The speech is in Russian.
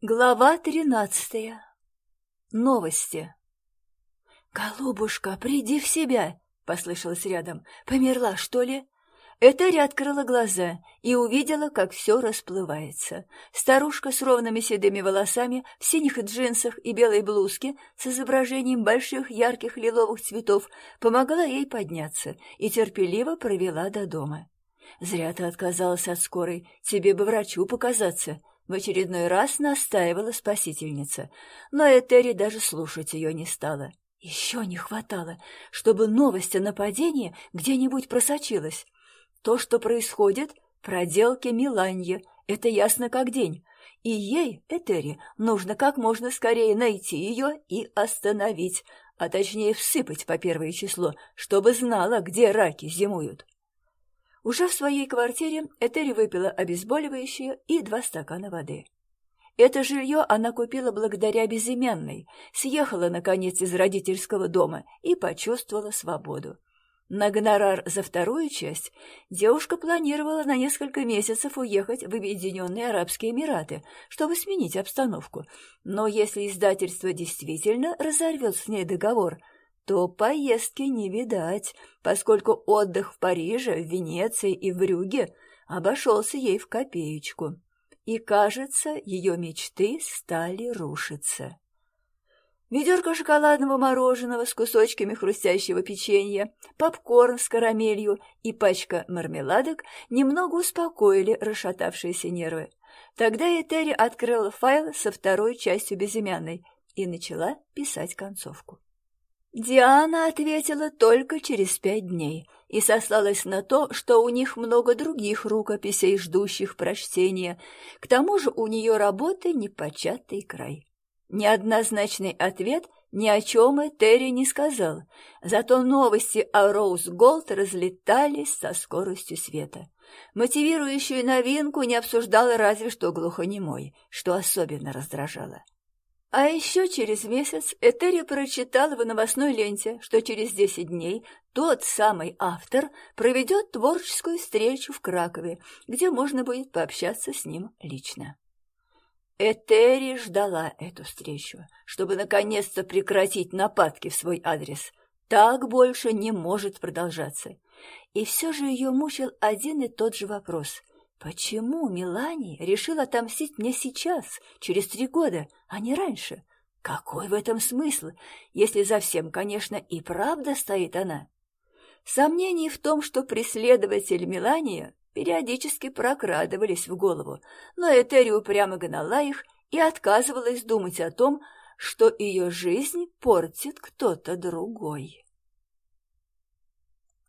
Глава тринадцатая. Новости. «Голубушка, приди в себя!» — послышалось рядом. «Померла, что ли?» Этери открыла глаза и увидела, как все расплывается. Старушка с ровными седыми волосами, в синих джинсах и белой блузке с изображением больших ярких лиловых цветов помогла ей подняться и терпеливо провела до дома. «Зря ты отказалась от скорой, тебе бы врачу показаться», в очередной раз настаивала спасительница, но Этери даже слушать ее не стала. Еще не хватало, чтобы новость о нападении где-нибудь просочилась. То, что происходит, проделки Миланье, это ясно как день. И ей, Этери, нужно как можно скорее найти ее и остановить, а точнее всыпать по первое число, чтобы знала, где раки зимуют. Уже в своей квартире Этери выпила обезболивающее и два стакана воды. Это жилье она купила благодаря безымянной, съехала, наконец, из родительского дома и почувствовала свободу. На гонорар за вторую часть девушка планировала на несколько месяцев уехать в Объединенные Арабские Эмираты, чтобы сменить обстановку. Но если издательство действительно разорвет с ней договор – то поездки не видать, поскольку отдых в Париже, в Венеции и в Брюге обошелся ей в копеечку. И, кажется, ее мечты стали рушиться. Ведерко шоколадного мороженого с кусочками хрустящего печенья, попкорн с карамелью и пачка мармеладок немного успокоили расшатавшиеся нервы. Тогда Этери открыла файл со второй частью безымянной и начала писать концовку. Диана ответила только через пять дней и сослалась на то, что у них много других рукописей, ждущих прочтения. К тому же у нее работы непочатый край. Неоднозначный ответ ни о чем и Терри не сказал, зато новости о Роуз Голд разлетались со скоростью света. Мотивирующую новинку не обсуждал разве что глухонемой, что особенно раздражало. А еще через месяц Этери прочитал в новостной ленте, что через десять дней тот самый автор проведет творческую встречу в Кракове, где можно будет пообщаться с ним лично. Этери ждала эту встречу, чтобы наконец-то прекратить нападки в свой адрес. Так больше не может продолжаться. И все же ее мучил один и тот же вопрос. Почему Мелани решила отомстить мне сейчас, через три года, а не раньше? Какой в этом смысл, если за всем, конечно, и правда стоит она? Сомнений в том, что преследователь Мелания периодически прокрадывались в голову, но Этери упрямо гнала их и отказывалась думать о том, что ее жизнь портит кто-то другой.